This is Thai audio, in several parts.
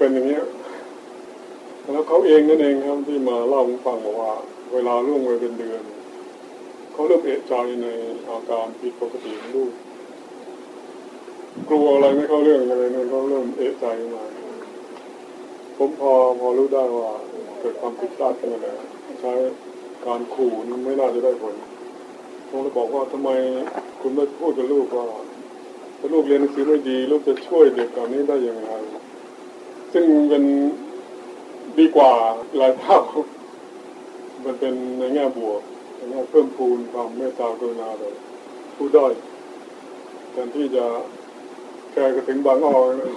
เป็นอย่างเงี้ย แล้วเขาเองนั่นเองครับที่มาเล่าให้ฟังบอกว่า เวลาล่วงไปเป็นเดือนเขาเริ่มเอะใจในอาการผิดปกติของลูกกลัวอะไรไม่เข้าเรื่องอะไรนั่นเขาเริ่มเอะใจมาผมพอพอรู้ได้ว่า เกิดความผิดพลาดขึ้นมาแล้วใช้การขู่ไม่น่าจะได้ผลผมเลยบอกว่าทำไมคุณไม่พูดกับลูกว่าถ้าลูกเรียนหนังสือไม่ดี ลูกจะช่วยเด็กเหล่านี้ได้อย่างไร ซึ่งเป็นดีกว่าหลายเท่า มันเป็นในแง่บวกในแง่เพิ่มพูนความเมตตากรุณาเลยผู้ด้อยแทนที่จะแกก็ถึงบางอ้อเลย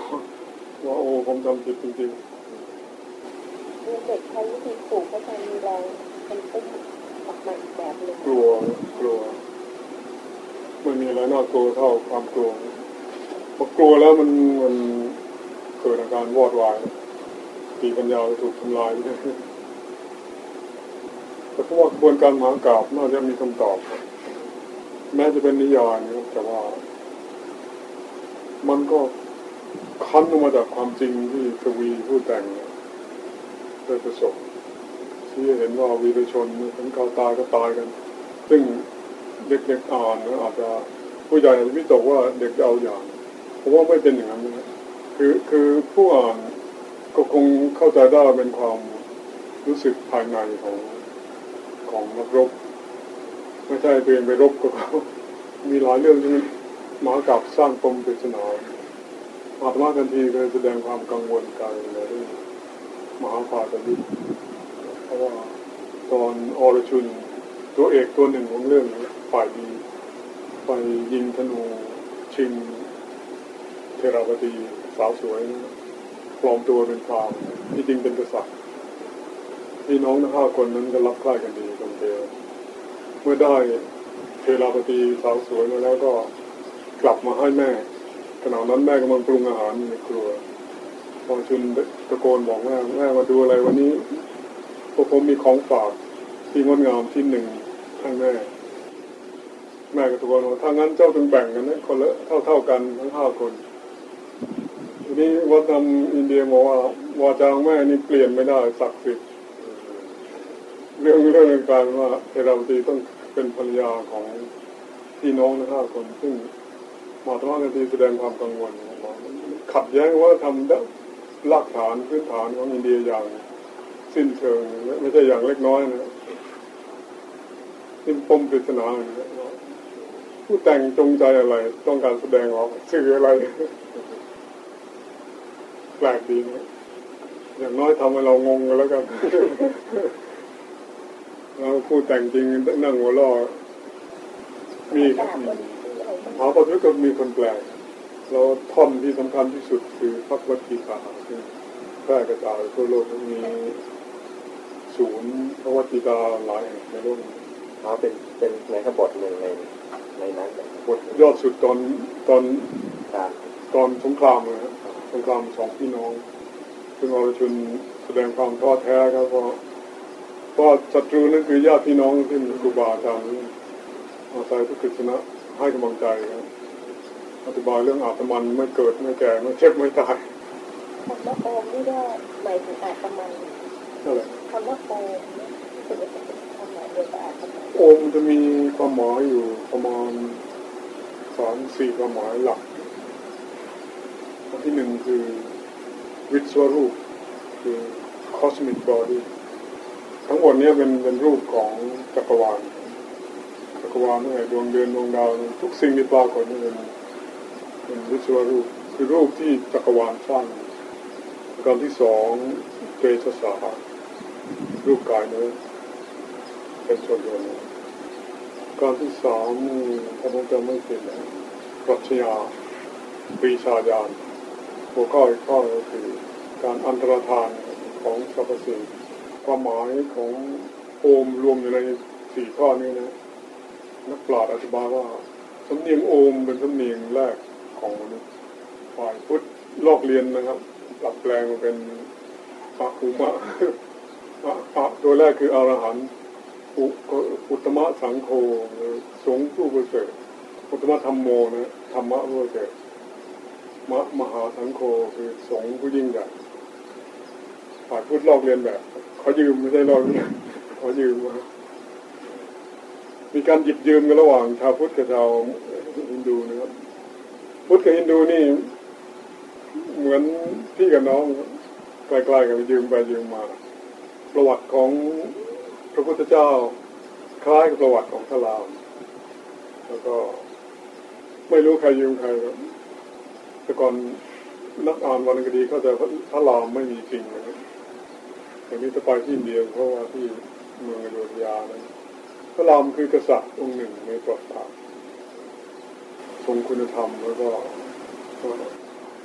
ว่าโอ้ผมทำผิดจริงๆเด็กใช้วิธีปลูกก็จะมีแรงเป็นตุ้มออกมาอีกแบบหนึ่งกลัวกลัวไม่มีอะไรน่ากลัวเท่าความกลัวพอกลัวแล้วมันมัน เกิดอาการวอดวายตีปัญญาถูกทำลายไปเลยแต่เพราะว่ากระบวนการมหากราบน่าจะมีคำตอบ แม้จะเป็นนิยายนะแต่ว่า มันก็คั้นออกมาจากความจริงที่กวีผู้แต่งได้ประสบที่เห็นว่าวีรชนถึงเขาตายก็ตายกัน ซึ่งเด็กๆอ่านนะอาจจะผู้ใหญ่อาจจะวิตกว่าเด็กจะเอาอย่างผมว่าไม่เป็นอย่างนั้นนะ คือคือผู้อ่านก็คงเข้าใจได้เป็นความรู้สึกภายในของของนักรบไม่ใช่เปลี่ยนไปรบกับเขามีหลายเรื่องที่มหากับสร้างปมปริศนาอาตมาทันทีเคยแสดงความกังวลใจในเรื่องมหาภาตยุทธเพราะว่าตอนอรชุนตัวเอกตัวหนึ่งของเรื่องฝ่ายดีไปยิงธนูชิงเทราวดี สาวสวยปลอมตัวเป็นพรามที่จริงเป็นกษัตริย์พี่น้องทั้งห้าคนนั้นก็รับใกล้กันดีตรงเดียวเมื่อได้เทราวดีสาวสวยมาแล้วก็กลับมาให้แม่ขณะนั้นแม่กำลังปรุงอาหารในครัวพอชุนตะโกนบอกแม่แม่มาดูอะไรวันนี้พวกผมมีของฝากที่งดงามที่หนึ่งให้แม่แม่ก็ตะโกนว่าถ้างั้นเจ้าต้องแบ่งกันนะคนละเท่าเท่าๆกันทั้งห้าคน ทีนี้วัฒนอินเดียบอกว่าวาจางแม่นี่เปลี่ยนไม่ได้ศักดิ์สิทธิ์เรื่องเรื่องการว่าเทราตีต้องเป็นภรรยาของพี่น้องทั้งห้าคน ซึ่งมาตมากันทีแสดงความกังวลขัดแย้งว่าทำรากฐานพื้นฐานของอินเดียอย่างสิ้นเชิงไม่ใช่อย่างเล็กน้อยนะนี่ปมปริศนาผู้แต่งจงใจอะไร ต้องการแสดงออกสื่ออะไร ลกดีนะอย่างน้อยทำให้เรางงกันแล้วกันเราผู้แต่งจริงนั่งหัวล้อมีครับมีหาประทุก็มีคนแปลก เราท่อนที่สำคัญที่สุดคือพระวัติกาซึ่งแพร่กระจายทั่วโลกมีศูนย์พระวัติกาหลายแห่งในโลกเขาเป็นเป็นในขบทหนึ่งในในนั้นแต่บทยอดสุดตอนตอนการตอนสงครามเลยนะส งครามสองพี่น้อง ซึ่งอรชุนแสดงความท้อแท้ครับเพราะเพราะศัตรูนั่นคือญาติพี่น้องที่มีครูบาอาจารย์อาศัยพระกฤษณะให้กำลังใจครับอธิบายเรื่องอาตมันไม่เกิดไม่แก่ไม่เจ็บไม่ตายคำว่าโอมนี่ก็หมายถึงอาตมันนั่นแหละคำว่าโอมเนี่ยถือว่าเป็นความหมายเดียวกับอาตมันโอมจะมีความหมายอยู่ประมาณสามสี่ความหมายหลักอัน ที่หนึ่งคือวิศวรูป คือ cosmic body ทั้งหมดเนี้เป็นเป็นรูปของจักรวาลจักรวาลนี่ไงดวงเดือนดวงดาวทุกสิ่งที่ปรากฏนี่เป็นเป็นวิศวรูป คือรูปที่จักรวาลสร้างประการที่สองเตชะสารูปกายเนื้อเป็นส่วนรวมการที่สามถ้าผมจำไม่ผิดนะปรัชญาปรีชาญาณ หัวข้ออีกข้อก็คือการอันตรธานของสรรพสิ่งความหมายของโอมรวมอยู่ในสี่ข้อนี้นะนักปราชญ์อธิบายว่าสำเนียงโอมเป็นสำเนียงแรกของมนุษย์ฝ่ายพุทธลอกเรียนนะครับปรับแปลงมาเป็นอาคุมะอะอะตัวแรกคืออรหันต์อุอุตมะสังโฆสงฆ์ผู้ประเสริฐอุตตมะธรรมโมนะธรรมะผู้ประเสริฐ มะมหาสังโฆคือสงฆ์ผู้ยิ่งใหญ่ฝ่ายพุทธลอกเรียนแบบเขอยืมไม่ใช่ลอกเรียนขอยืมมามีการหยิบยืมกันระหว่างชาวพุทธกับชาวฮินดูนะครับพุทธกับฮินดูนี่ เหมือนพี่กับน้องใกล้ๆกันยืมไปยืมมา ประวัติของพระพุทธเจ้าคล้ายกับประวัติของพระรามแล้วก็ไม่รู้ใครยืมใครครับ แต่ก่อนนักอ่านวรรณคดีเขาจะพระรามไม่มีจริงนะครับอย่างนี้จะไปที่เดียวเพราะว่าที่เมืองอโยธยานั้นพระรามคือกษัตริย์องค์หนึ่งในประวัติศาสตร์ทรงคุณธรรมแล้วก็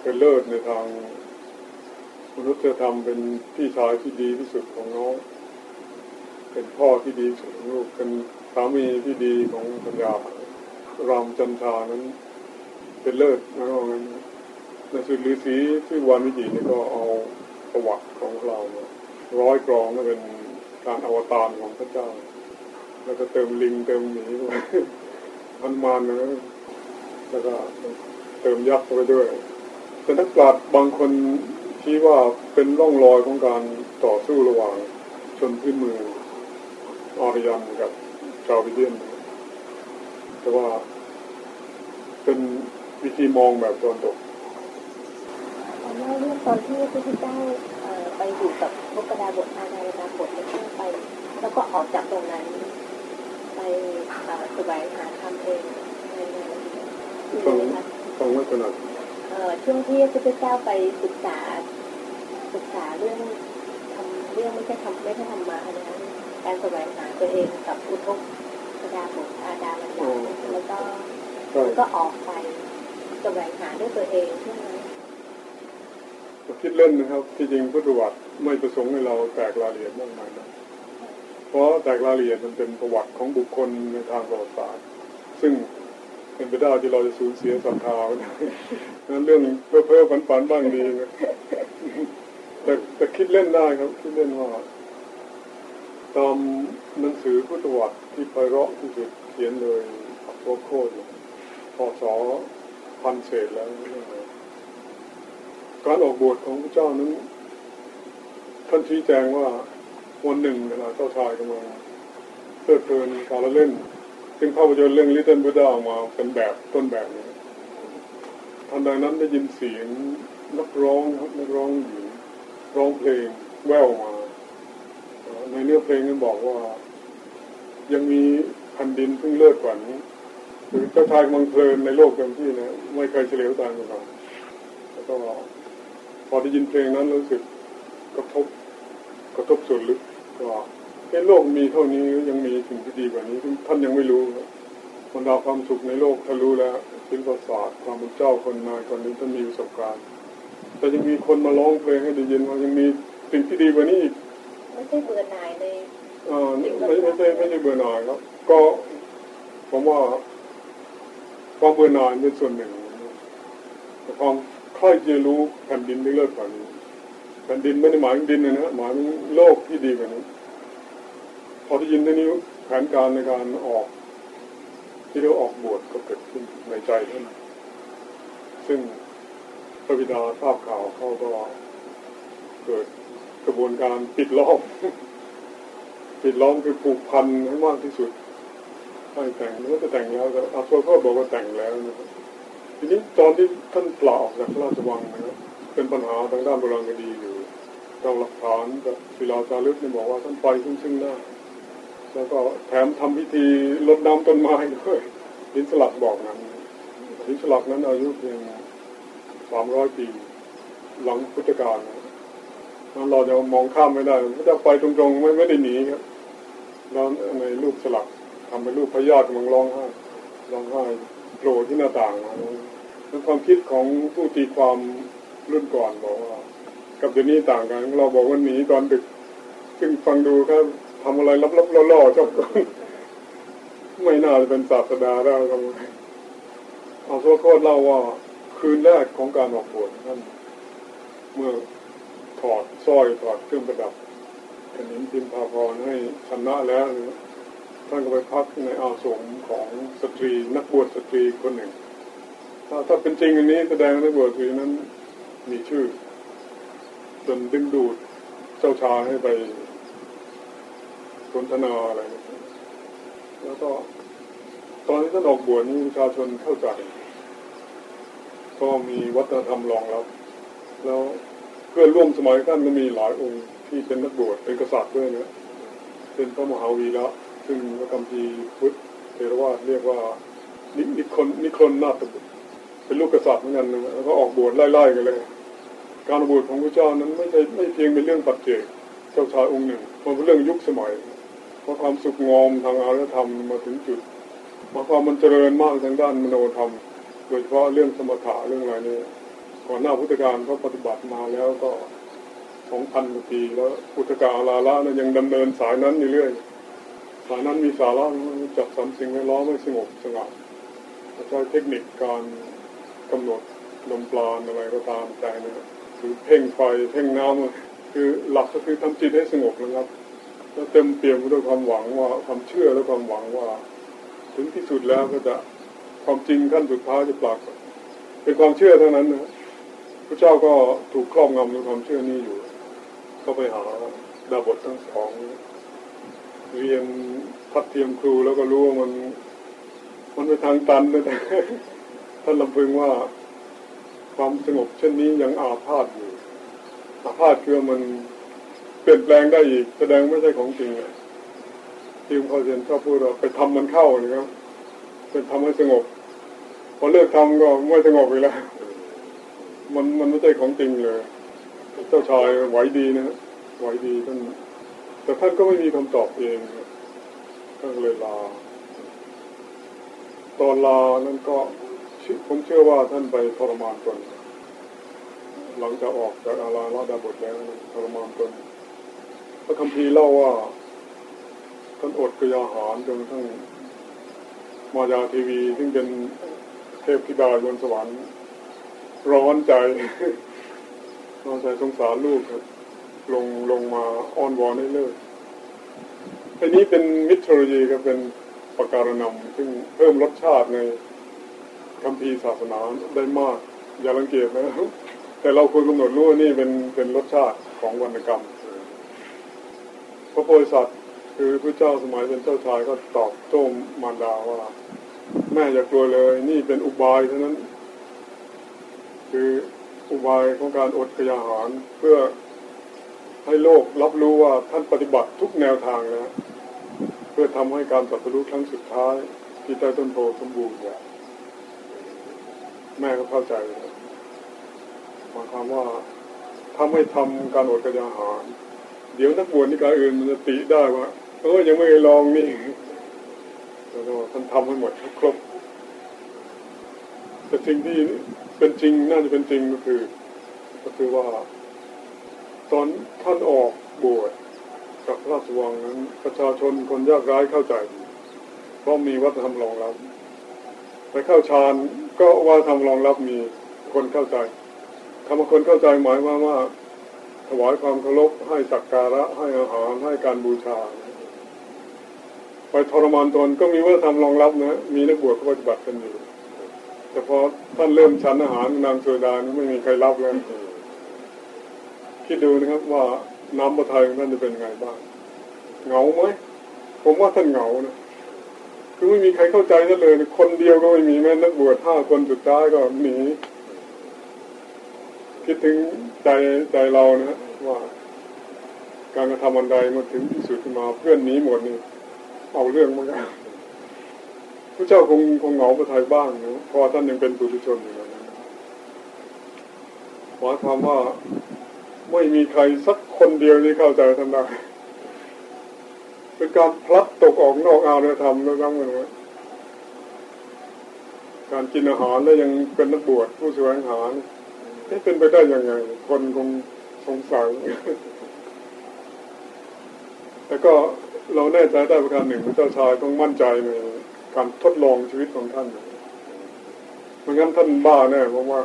เป็นเลิศในทางมนุษยธรรมเป็นพี่ชายที่ดีที่สุดของน้อง เป็นพ่อที่ดีสุดของลูกเป็นสามีที่ดีของปัญญารามจันทานั้น เป็นเลิศนะว่างั้น ในสุดฤาษีที่วานวิจินี่ก็เอาประวัติของเราร้อยกรองมาเป็นการอวตารของพระเจ้า แล้วก็เติมลิงเติมหมีเข้าไปพันมานนะแล้วก็เติมยักษ์ไปด้วยแต่นักปราชญ์บางคนชี้ว่าเป็นร่องรอยของการต่อสู้ระหว่างชนพื้นเมืองอารยันกับชาววิเดียนแต่ว่าเป็นวิธีมองแบบตะวันตก ตอนแรกเรื่อง ตอนที่พระพุทธเจ้าไปอยู่กับพระกดาบทอาดาดาบทแล้วก็ไป แล้วก็ออกจากตรงนั้น ไปเอ่อแสวงหาธรรมเองในในคือฟังไหมคะฟังไม่ถนัดเออช่วงที่พระพุทธเจ้าไปศึกษาศึกษาเรื่องทำเรื่องไม่ใช่ทำไม่ใช่ทำมานะการแสวงหาตัวเองกับอุทกกดาบทอาดามันดาแล้วก็ก็ออกไปแสวงหาด้วยตัวเองใช่ไหม คิดเล่นนะครับ ที่จริงพุทธวัติไม่ประสงค์ให้เราแตกรายละเอียดมากมายนะเพราะแตกรายละเอียดมันเป็นประวัติของบุคคลในทางประวัติศาสตร์ซึ่งเป็นไปได้ที่เราจะสูญเสียศรัทธาไปนั้นเรื่องเพ้อเพ้อฝันฝันๆบ้างดีนะแต่แต่คิดเล่นได้ครับคิดเล่นว่าตามหนังสือพุทธวัติที่ไพเราะที่สุดเขียนโดยอักโคโคดพศพันเศษแล้วเรื่องอะไร การออกบวชของพระเจ้านั้นท่านชี้แจงว่าวันหนึ่งเวลาเจ้าชายกำลังเพลิดเพลินการเล่น ซึ่งภาพยนตร์เรื่อง Little Buddha ออกมาเป็นแบบต้นแบบนี้ทันใดนั้นได้ยินเสียงนักร้องครับนักร้องหญิงร้องเพลงแววมา ในเนื้อเพลงนั้นบอกว่า ยังมีแผ่นดินซึ่งเลิศกว่านี้คือเจ้าชายกำลังเพลินในโลกเต็มที่นะไม่เคยเฉลียวตามกันมาแล้วก็ พอได้ยินเพลงนั้นรู้สึกกระทบกระทบส่วนลึกว่าในโลกมีเท่านี้ยังมีสิ่งที่ดีกว่านี้ซึ่งท่านยังไม่รู้ครับบรรดาความสุขในโลกท่านรู้แล้วศิลปศาสตร์ความเป็นเจ้าคนนายคนนี้ท่านมีประสบการณ์ แต่ยังมีคนมาร้องเพลงให้ได้ยินว่ายังมีสิ่งที่ดีกว่านี้อีกไม่ใช่เบื่อหน่ายในเอ่อไม่ไม่ใช่ไม่ใช่เบื่อหน่ายครับก็ผมว่าความเบื่อหน่ายเป็นส่วนหนึ่งแต่ความ ค่อยจะรู้แผ่นดินได้เลิศกว่านี้แผ่นดินไม่ได้หมายถึงดินนะนะหมายถึงโลกที่ดีกว่านี้ พอได้ยินเท่านี้แผนการในการออก ที่เราออกบวชก็เกิดขึ้นในใจท่านซึ่งพระบิดาทราบข่าวเขาก็เกิดกระบวนการปิดล้อมปิดล้อมคือผูกพันให้มากที่สุดให้แต่งหรือว่าจะแต่งแล้วแต่อาโซก็บอกว่าแต่งแล้วนะครับ ทีนี้ตอนที่ท่านปล่าออกจากพระราชวังนะครับเป็นปัญหาทางด้านโบราณคดีอยู่เราหลักฐานกับศิลาจารึกเนี่ยบอกว่าท่านไปซึ่งซึ่งหน้า แล้วก็แถมทำพิธีรดน้ำต้นไม้ด้วยหินสลักบอกนั้นหินสลักนั้นอายุเพียงสามร้อยปี หลังพุทธกาลนั้นเราจะมองข้ามไม่ได้พระเจ้าไปตรงๆไม่ไม่ได้หนีครับแล้วในรูปสลักทำเป็นรูปพญาติกำลังร้องไห้ร้องไห้ โผล่ที่หน้าต่างมาแล้วความคิดของผู้ตีความรุ่นก่อนบอกว่า กับเดี๋ยวนี้ต่างกัน เราบอกว่าหนีตอนดึก ซึ่งฟังดูครับทำอะไรลับๆล่อๆชอบไม่น่าจะเป็นศาสดาได้ทำไมอัศวโฆษเล่าว่าคืนแรกของการออกบวชท่านเมื่อถอดสร้อยถอดเครื่องประดับถนิมพิมพาภรณ์ให้ฉันนะแล้วนะ ท่านก็ไปพักในอาศรมของสตรีนักบวชสตรีคนหนึ่ง ถ้าถ้าเป็นจริงอันนี้แสดงนักบวชสตรีนั้นมีชื่อ จนดึงดูดเจ้าชายให้ไปสนทนาอะไร แล้วก็ตอนที่ท่านออกบวชนี้ประชาชนเข้าใจ ก็มีวัฒนธรรมรองรับ แล้วเพื่อนร่วมสมัยท่านก็มีหลายองค์ที่เป็นนักบวชเป็นกษัตริย์ด้วยนะเป็นพระมหาวีระ ซึ่งพระกัมภีพุทธเทรวาสเรียกว่านินคนนิคนนาถบุตรเป็นลูกกษัตริย์เหมือนกันนะแล้วก็ออกบวชไล่ๆกันเลย การบวชของพระเจ้านั้นไม่ใช่ไม่เพียงเป็นเรื่องปัจเจกเจ้าชายองค์หนึ่งมันเป็นเรื่องยุคสมัยเพราะความสุขงอมทางอารยธรรมมาถึงจุดเพราะความมันเจริญมากทางด้านมโนธรรม โดยเฉพาะเรื่องสมถะเรื่องอะไรนี่ก่อนหน้าพุทธกาลเขาปฏิบัติมาแล้วก็สองพันกว่าปีแล้วพุทธกาลลาละนั้นยังดำเนินสายนั้นอยู่เรื่อย สายนั้นมีสาระจัดสรรสิ่งแวดล้อมไม่สงบสงัดใช้เทคนิคการกำหนดลมปราณอะไรก็ตามใจนะครับคือเพ่งไฟเพ่งน้ำคือหลักก็คือทำจิตให้สงบนะครับแล้วเต็มเปี่ยมด้วยความหวังว่าความเชื่อและความหวังว่า ถึงที่สุดแล้วก็จะความจริงขั้นสุดท้ายจะปรากฏเป็นความเชื่อเท่านั้นนะพระเจ้าก็ถูกครอบงำด้วยความเชื่อนี้อยู่ ก็ไปหาดาบททั้งสอง เรียนพัดเทียมครูแล้วก็รู้ว่ามัน มันไปทางตันนะแต่ท่านลำพึงว่าความสงบเช่นนี้ยังอาพาธอยู่ อาพาธคือมันเปลี่ยนแปลงได้อีก แสดงไม่ใช่ของจริงอะที่หลวงพ่อเรียนชอบพูดว่าไปทำมันเข้านะครับเป็นทำให้สงบ พอเลิกทำก็ไม่สงบอีกแล้ว มันมันไม่ใช่ของจริงเลย เจ้าชายไหวดีนะไหวดีท่าน แต่ท่านก็ไม่มีคำตอบเองท่านเลยลา ตอนลานั้นก็ผมเชื่อว่าท่านไปทรมานตนหลังจากออกจากอาราลาดาบทแล้วทรมานตนพระคัมภีร์เล่าว่าท่านอดกยาหารจนทั้งมายาทีวี ซึ่งเป็นเทพธิดาบนสวรรค์ร้อนใจร้อนใจสงสารลูกครับ ลงลงมาอ้อนวอนให้เลิกอันนี้เป็นมิทรยีครับเป็นประการนำซึ่งเพิ่มรสชาติในคำพีศาสนาได้มาก อย่ารังเกียจนะแต่เราควรกำหนดรู้ว่านี่เป็นเป็นรสชาติของวรรณกรรม พระโพธิสัตว์คือพระเจ้าสมัยเป็นเจ้าชายก็ตอบโต้มารดาว่า แม่อย่ากลัวเลย นี่เป็นอุบายเท่านั้น คืออุบายของการอดกระยาหารเพื่อ ให้โลกรับรู้ว่าท่านปฏิบัติทุกแนวทางนะเพื่อทำให้การตรัสรู้ครั้งสุดท้าย ที่ใต้ต้นโพสมบูรณ์เนี่ยแม่ก็เข้าใจหมายความว่าถ้าไม่ทำการอดกระยาหาร เดี๋ยวนักบวชนิกายอื่นมันจะติได้ว่าเออยังไม่ลองนี่แล้วก็ท่านทำให้หมดครบแต่สิ่งที่เป็นจริงน่าจะเป็นจริงก็คือ ก็คือว่า ตอนท่านออกบวชจากพระราชวังนั้น ประชาชนคนยากไร้เข้าใจเพราะมีวัฒนธรรมรองรับไปเข้าฌานก็ว่าทำรองรับมีคนเข้าใจคำว่าคนเข้าใจหมายว่าว่า ถวายความเคารพให้สักการะให้อาหารให้การบูชา ไปทรมานตนก็มีวัฒนธรรมรองรับนะ มีนักบวชเขาปฏิบัติกันอยู่แต่พอท่านเริ่มฉันอาหารนางโซดานี่ไม่มีใครรับเลย คิดดูนะครับว่าน้ำพระทัยของท่านจะเป็นยังไงบ้างเหงาไหมผมว่าท่านเหงานะคือไม่มีใครเข้าใจท่นเลย คนเดียวก็ไม่มีแม้นักบวชห้าคนสุดท้ายก็หนีคิดถึงใจใจเรานะว่า การกระทำอันใดมาถึงที่สุดมาเพื่อนหนีหมดนี่เอาเรื่องมากพระเจ้าคงคงเหงาพระทัยบ้างนะเพราะท่านยังเป็นปุถุชนอยู่นะหมายความว่า ไม่มีใครสักคนเดียวที่เข้าใจท่านได้เป็นการพลัดตกออกนอกอารยธรรมแล้วทั้งหมดนะการกินอาหารแล้วยังเป็นนักบวชผู้แสวงหานี่เป็นไปได้ยังไง คนคงสงสัยแต่ก็เราแน่ใจได้ประการหนึ่งพระเจ้าชายต้องมั่นใจในการทดลองชีวิตของท่านเพราะงั้นท่านบ้าแน่ผมว่า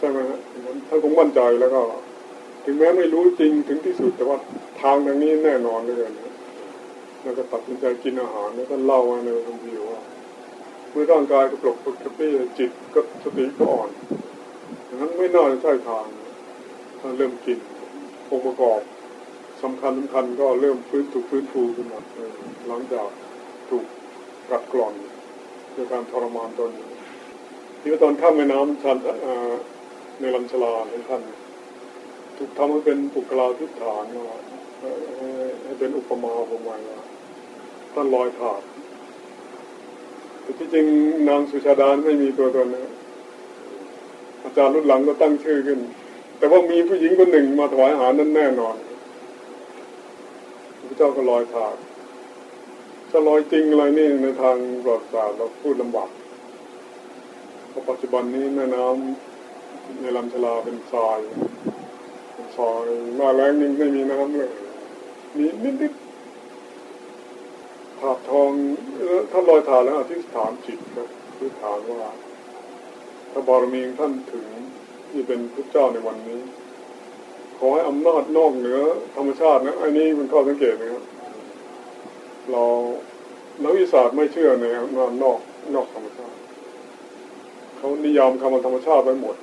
ใช่ไหมฮะท่านคงมั่นใจแล้วก็ ถึงแม้ไม่รู้จริงถึงที่สุดแต่ว่าทางทางนี้แน่นอนเลยนะแล้วก็ตัดสินใจกินอาหารแล้วก็เล่าไว้ในคำพิวว่าเมื่อร่างกายกระปลกปกติจิตก็สติก็อ่อนดังนั้นไม่น่าจะใช่ทางถ้าเริ่มกินองค์ประกอบสำคัญสำคัญก็เริ่มฟื้นถูกฟื้นฟูขึ้นมาหลังจากถูกกัดกร่อนด้วยการทรมานตนที่ว่าตอนข้ามแม่น้ำชันเออ ในลำชลาของท่านถูกทำให้เป็นปุกลาทิฏฐานว่าให้เป็นอุปมาอุปไมยว่าท่านลอยถาดแต่ที่จริงนางสุชาดานไม่มีตัวตนนะอาจารย์รุ่นหลังก็ตั้งชื่อขึ้น แต่ว่ามีผู้หญิงคนหนึ่งมาถวายอาหารนั้นแน่นอนพระเจ้าก็ลอยถาดจะลอยจริงอะไรนี่ในทางประวัติศาสตร์เราพูดลำบากเพราะปัจจุบันนี้แม่น้ำ ในลำชลาเป็นทรายเป็นทรายหน้าแรงนี่ไม่มีน้ำเลยมีนิดๆถาดทองท่านลอยถาดแล้วอธิษฐานจิตครับอธิษฐานว่าถ้าบารมีงท่านถึงที่เป็นพระเจ้าในวันนี้ ขอให้อำนาจนอกเหนือธรรมชาตินะอันนี้เป็นข้อสังเกตนะครับเรานักวิทยาศาสตร์ไม่เชื่อในอำนาจนอกนอกธรรมชาติเขานิยามคำว่าธรรมชาติไปหมด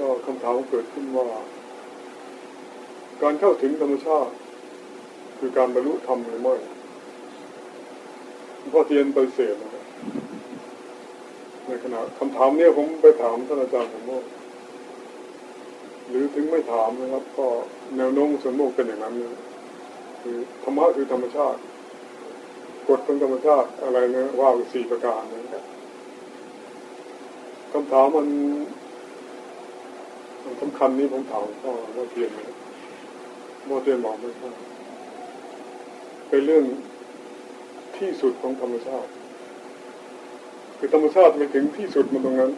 ก็คำถามเกิดขึ้นว่า การเข้าถึงธรรมชาติ คือการบรรลุธรรมหรือไม่พ่อเทียนไปเสธนะครับในขณะคำถามเนี้ยผมไปถามท่านอาจารย์ผมว่าหรือถึงไม่ถามนะครับ ก็แนวโน้มส่วนมกเป็นอย่างนั้นนะคือธรรมะคือธรรมชาติกฎของธรรมชาติอะไรนะว่าสี่ประการนะครับคำถามมัน มันสำคัญนี้ผมถามพ่อว่าเทียนนะพ่อเทียนบอกไม่ใช่เป็นเรื่องที่สุดของธรรมชาติ คือธรรมชาติไปถึงที่สุดมันตรงนั้น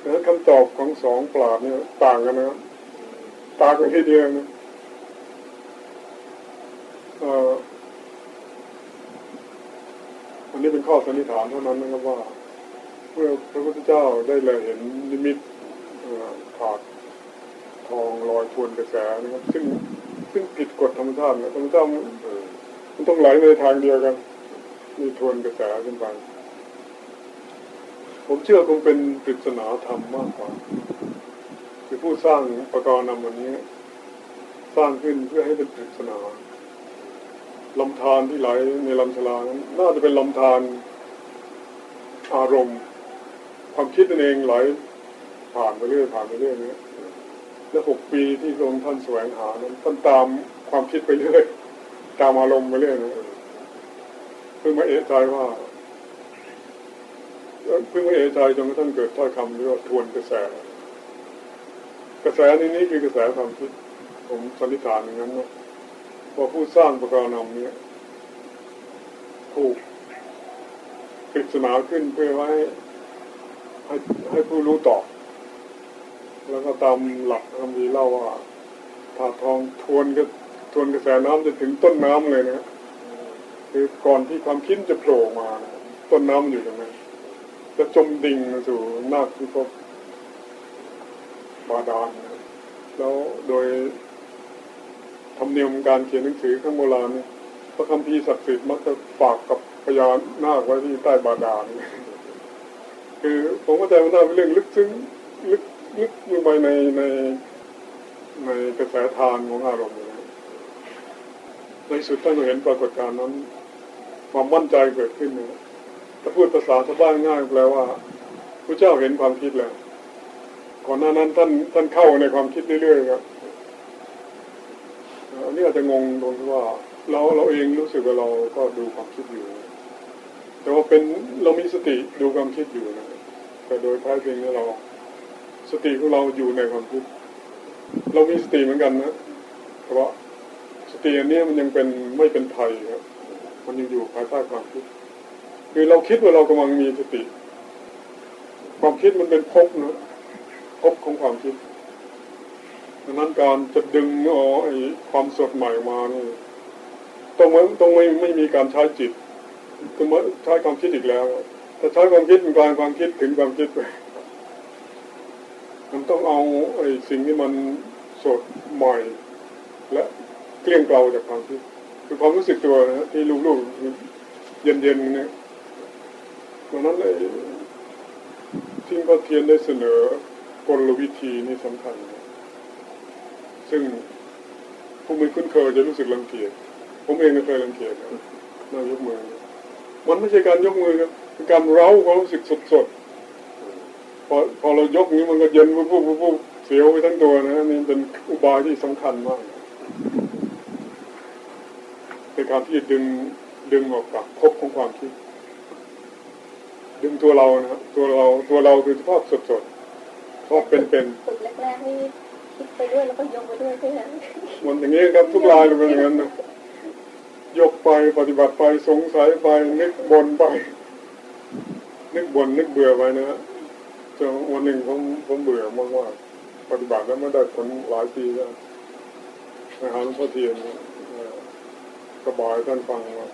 ดังนั้นคำตอบของสองปราดเนี่ยต่างกันนะต่างกันทีเดียวนะเอ่ออันนี้เป็นข้อสันนิษฐานเท่านั้นนะครับว่า เมื่อพระพุทธเจ้าได้เลยเห็นนิมิต ถาดทองลอยทวนกระแสนะครับ ซึ่งซึ่งผิดกฎธรรมชาตินะธรรมชาติมันต้องไหลในทางเดียวกันมีทวนกระแสขึ้นไปผมเชื่อคงเป็นปริศนาธรรมมากกว่า คือผู้สร้างประกรณ์นำวันนี้ สร้างขึ้นเพื่อให้เป็นปริศนาลำธารที่ไหลในลำชลานั้นน่าจะเป็นลำธารอารมณ์ ความคิดนั่นเองไหล ผ่านไปเรื่อยผ่านไปเรื่อยเนี้และหกปีที่พระองท่านแสวงหานั้นท่านตามความคิดไปเรื่อยตามอารมณ์ไปเรื่อยนะเพิ่งมาเอะใจว่าเพิ่งมาเอะใจจนกระทั่งเกิดถ้อยคำเรียกว่าทวนกระแส กระแสนี้นี่คือกระแสความคิดผมสันนิษฐานอย่างนั้นว่าว่าผู้สร้างประการนำเนี่ยถูกปริศนาขึ้นเพื่อให้ให้ให้ผู้รู้ตอบ แล้วก็ตามหลักคำพีเล่าว่าถาทองทวนก็ทวนกระแสน้ำจะถึงต้นน้ำเลยนะคือก่อนที่ความคิดจะโผล่มา ต้นน้ำอยู่ตรงนั้นจะจมดิ่งสู่นาคพิภพบาดาลนแล้วโดยธรรมเนียมการเขียนหนังสือข้างโบราณเนี่ยพระคัมภีศักดิ์สิทธิ์มักจะฝากกับพญานาคไว้ที่ใต้บาดาลคือผมเข้าใจว่าน่าเป็นเรื่องลึกซึ้งลึก ลึกลงไปในในในกระแสทานของอารมณ์ในสุดท่านก็เห็นปรากฏการณ์นั้น ความมั่นใจเกิดขึ้นนะถ้าพูดภาษาชาวบ้านง่ายแปลว่าพระเจ้าเห็นความคิดแล้วก่อนหน้านั้นท่านท่านเข้าในความคิดเรื่อยๆครับอันนี้อาจจะงงตรงที่ว่า เราเราเองรู้สึกว่าเราก็ดูความคิดอยู่ แต่ว่าเป็นเรามีสติดูความคิดอยู่นะแต่โดยท้จริงแล้เรา สติของเราอยู่ในความคิดเรามีสติเหมือนกันนะแต่ว่าสติอันนี้มันยังเป็นไม่เป็นไทยครับมันยังอยู่ภายใต้ความคิดคือเราคิดว่าเรากำลังมีสติ ความคิดมันเป็นภพนะภพของความคิดดังนั้นการจะดึงอ๋อไอ้ความสดใหม่มานี่ต้องไม่ต้องไม่ไม่มีการใช้จิตต้องใช้ความคิดอีกแล้วถ้าใช้ความคิดเป็นการความคิดถึงความคิดไป มันต้องเอาไอ้สิ่งที่มันสดใหม่และเกลี้ยงเกลาจากความคิดคือความรู้สึกตัวนะที่ลูกๆเย็นๆเนี่ยวันนั้นเลยที่พระเทียนได้เสนอกลวิธีนี่สำคัญ ซึ่งผู้ม่คุ้นเคยจะรู้สึกรังเกียจผมเองก็เคยรังเกียจนะนายกมือ มันไม่ใช่การยกมือครับเป็นการเร้าความรู้สึกสดๆ พอพอเรายกนี้มันก็เย็นปุ๊บปุ๊บปุ๊บปุ๊บเสียวไปทั้งตัวนะนี่เป็นอุบายที่สำคัญมากในการที่จะดึงดึงออกจากภพของความคิด ดึงตัวเรานะครับตัวเราตัวเราคือสภาพสดๆสภาพเป็นฝึกแรกๆนี่คิดไปด้วยแล้วก็ยกไปด้วยใช่ไหมๆมันอย่างนี้ครับทุกรายเลยเป็นอย่างนั้นนะยกไปปฏิบัติไปสงสัยไปนึกบนไป นึกบนนึกเบื่อไปนะฮะ จนวันหนึ่งผมผมเบื่อมากว่าปฏิบัติแล้วไม่ได้ผลหลายปีแล้วนะฮะหลวงพ่อเทียนเอ่อสบายท่านฟังว่า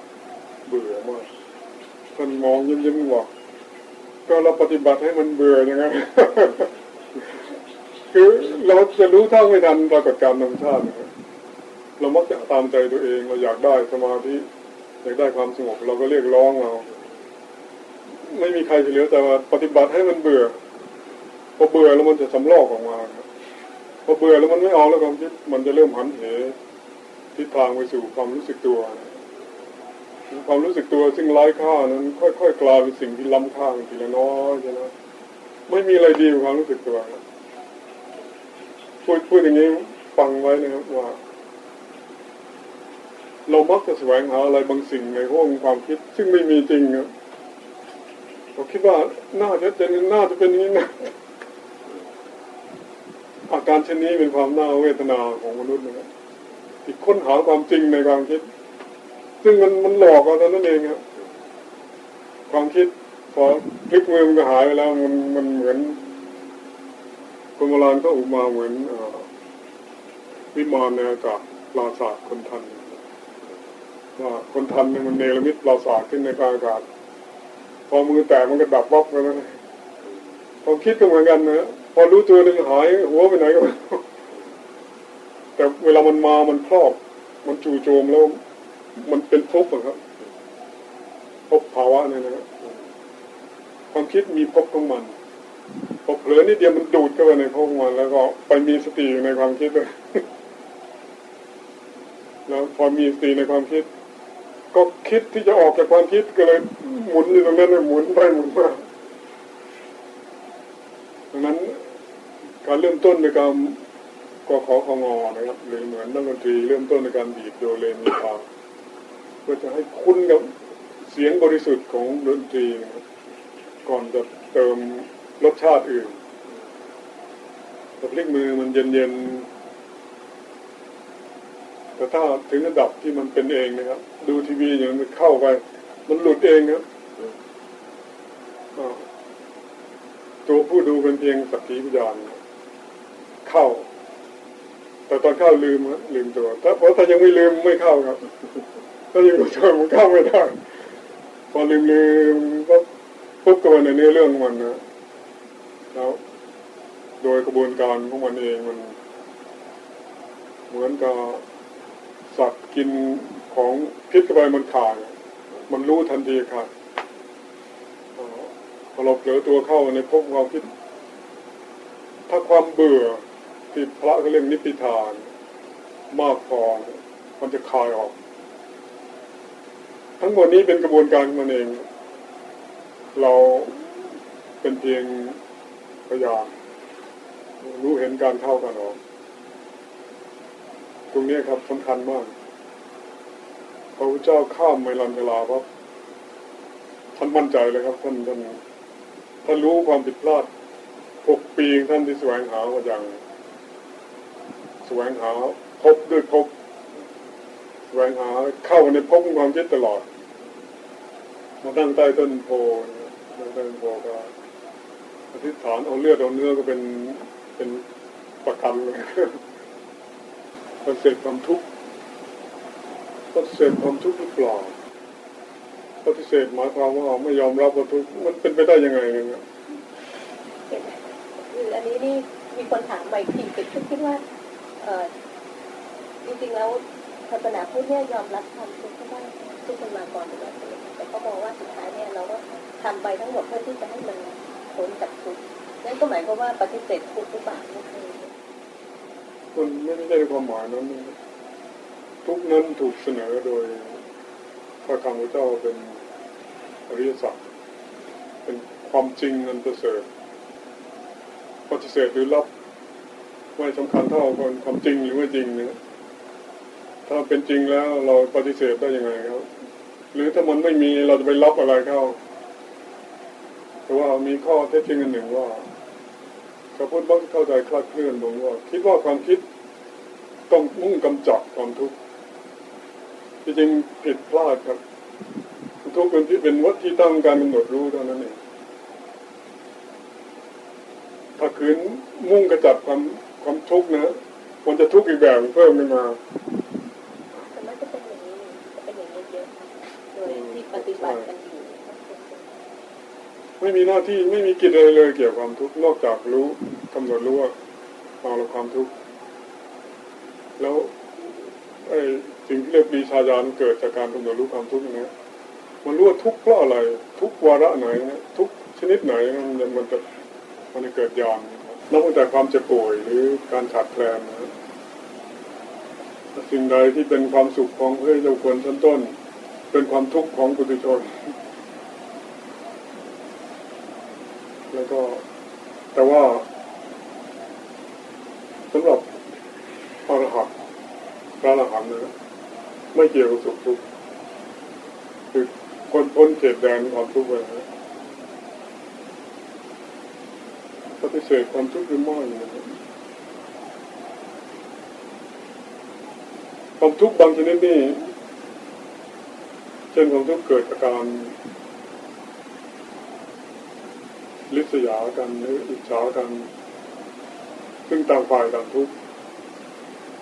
เบื่อมากท่านมองยิ้มยิ้มๆบอกก็เราปฏิบัติให้มันเบื่อยังไงคือเราจะรู้เท่าไม่ทันปรากฏการณ์ธรรมชาตินะครับเรามักจะตามใจตัวเองเราอยากได้สมาธิอยากได้ความสงบเราก็เรียกร้องเรา ไม่มีใครจะเหลือแต่ว่าปฏิบัติให้มันเบื่อ พอเบื่อแล้วมันจะสำลอกออกมาครับพอเบื่อแล้วมันไม่เอาแล้วความคิดมันจะเริ่มหันเหทิศทางไปสู่ความรู้สึกตัว ความรู้สึกตัวซึ่งไร้ค่านั้นค่อยๆกลายเป็นสิ่งที่ล้ำค่าทีละน้อยใช่ไหมไม่มีอะไรดีกว่าความรู้สึกตัวพูดพูดอย่างนี้ฟังไว้นะครับว่า เรามักจะแสวงหาอะไรบางสิ่งในห้วงความคิด ซึ่งไม่มีจริงครับผมคิดว่าน่าจะเป็นน่าจะเป็นอย่างนี้นะ อาการเช่นนี้เป็นความน่าเวทนาของมนุษย์นะครับที่ค้นหาความจริงในความคิด ซึ่งมันมันหลอกเราเท่านั้นเองครับความคิดพอพลิกมือมันก็หายไปแล้วมันมันเหมือนคนโบราณก็อุมาเหมือนอวิมานในอากาศปราสาทคนทันว่าคนทันเนี่ยมันเนรมิตปราสาทขึ้นในกลางอากาศพอมือแตกมันก็ดับวับไปแล้วนะความคิดก็เหมือนกันนะ พอรู้ตัวหนึ่งหายหัวไปไหนก็ไม่รู้แต่เวลามันมามันครอบ มันจู่โจมแล้วมันเป็นภพอะครับภพภาวะเนี่ยนะครับความคิดมีภพของมันพอเผลอนิดเดียวมันดูดเข้าไปในภพของมันแล้วก็ไปมีสติอยู่ในความคิดเลยแล้วพอมีสติในความคิด ก็คิดที่จะออกจากความคิดก็เลยหมุนอยู่ตรงนั้นเลยหมุนไปหมุนมาดังนั้น การเริ่มต้นในการกขอของอนะครับหรือเหมือนนักดนตรีเริ่มต้นในการบีบโดเรมีฟาเพื่อจะให้คุ้นกับเสียงบริสุทธิ์ของดนตรีนะครับก่อนจะเติมรสชาติอื่นแต่พลิกมือมันเย็นๆแต่ถ้าถึงระดับที่มันเป็นเองนะครับ ดูทีวีอย่างมันเข้าไป มันหลุดเองครับตัวผู้ดูเป็นเพียงสักขีพยาน เข้า แต่ตอนเข้าลืมฮะลืมตัวถ้าเพราะถ้ายังไม่ลืมไม่เข้าครับ ถ้ายังรู้ตัวมันเข้าไม่ได้พอลืมลืมก็ปุ๊บก็ในเนื้อเรื่องมันนะแล้วโดยกระบวนการของมันเองมัน เหมือนกับสัตว์กินของพิษเข้าไปมันขาดมันรู้ทันทีขาดพอเราเผลอตัวเข้าในภพความคิด ถ้าความเบื่อ ที่พระเขาเรียกนิพพิทาน มากพอมันจะคลายออก ทั้งหมดนี้เป็นกระบวนการมันเอง เราเป็นเพียงพยานรู้เห็นการเข้ากันออก ตรงนี้ครับสำคัญมากพระพุทธเจ้าข้ามไมลันเวลาเพราะท่านมั่นใจเลยครับท่านท่านท่านรู้ความผิดพลาดหกปีท่านที่แสวงหาว่าอย่าง วงหาพบด้วยพบแสวงหาเข้าในพบของความคิดตลอด มาตั้งใต้ต้นโพนะครับตั้งใต้ต้นโพก็อธิษฐานเอาเลือดเอาเนื้อก็เป็นเป็นประกันเลยปฏิเสธความทุกข์ปฏิเสธความทุกข์หรือเปล่าปฏิเสธหมายความว่าไม่ยอมรับว่าทุกข์มันเป็นไปได้ยังไงเนี่ยอันนี้นี่มีคนถามใหม่ทีติดคิดว่า จริงๆแล้วศาสนาพุทธเนี่ยยอมรับความทุกข์ก็ได้ทุกคนมาก่อนอยู่แล้แต่ก็มองว่าสุดท้ายเนี่ยเราก็ทำไปทั้งหมดเพื่อที่จะให้มันพ้นจากทุกข์นั่นก็หมายความว่าปฏิเสธทุกข์หรือเปล่าไม่ใช่มันไม่ได้ความหมายนั้นทุกนั้นถูกเสนอโดยพระคำพระเจ้าเป็นอริยสัจเป็นความจริงนันประเสริฐปฏิเสธหรือรับ ไม่สำคัญเท่าคนความจริงหรือไม่จริงนะถ้าเป็นจริงแล้วเราปฏิเสธได้ยังไงครับ หรือถ้ามันไม่มีเราจะไปรับอะไรเข้าแต่ว่ามีข้อเท็จจริงอันหนึ่งว่าชาวพุทธมักเข้าใจคลาดเคลื่อนตรงว่า คิดว่าความคิดต้องมุ่งกำจัดความทุกข์ที่จริงผิดพลาดครับทุกข์เป็นที่เป็นวัตที่ตั้งการกำหนดรู้เท่านั้นเองถ้าคืนมุ่งกระจัดความ ความทุกข์นะมันจะทุกข์อีกแบบเพิ่มขึ้นมาแต่มันจะเป็นอย่างนี้จะเป็นอย่างนี้เยอะโดยที่ปฏิบัติกันอยู่ไม่มีหน้าที่ไม่มีกิจอะไรเลยเกี่ยวกับความทุกข์นอกจากรู้กำหนดรู้ว่าเอาละความทุกข์แล้วไอ้สิ่งที่เรียกปีชาญาณเกิดจากการกำหนดรู้ความทุกข์นะมันรู้ว่าทุกข์เพราะอะไร ทุกข์วาระไหนนะทุกข์ชนิดไหนนะมันจะมันจะมันจะเกิดญาณ นับตั้งแต่ความเจ็บป่วยหรือการขาดแคลนนะสิ่งใดที่เป็นความสุขของเพื่อนเจ้าควรชั้นต้น เป็นความทุกข์ของปุถุชน แล้วก็แต่ว่าสำหรับอรหันต์พระรหันต์นะไม่เกี่ยวกับสุขทุกข์คือคนพ้นเขตแดนความทุกข์ไปนะ ปฏิเสธความทุกข์หรือไม่นะครับความทุกข์บางชนิดนี่เช่นความทุกข์เกิดจากการลิษยากันหรืออิจฉากัน ซึ่งต่างฝ่ายต่างทุกข์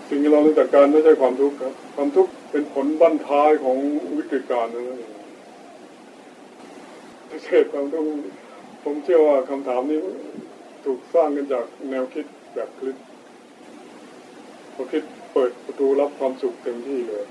สิ่งที่เราต้องจัดการไม่ใช่ความทุกข์ครับ ความทุกข์เป็นผลบั้นท้ายของวิกฤตการณ์นั่นเองเศษความทุกข์ผมเชื่อว่าคำถามนี้ ถูกสร้างกันจากแนวคิดแบบคลิปพอคิดเปิดประตูรับความสุขเต็มที่เลย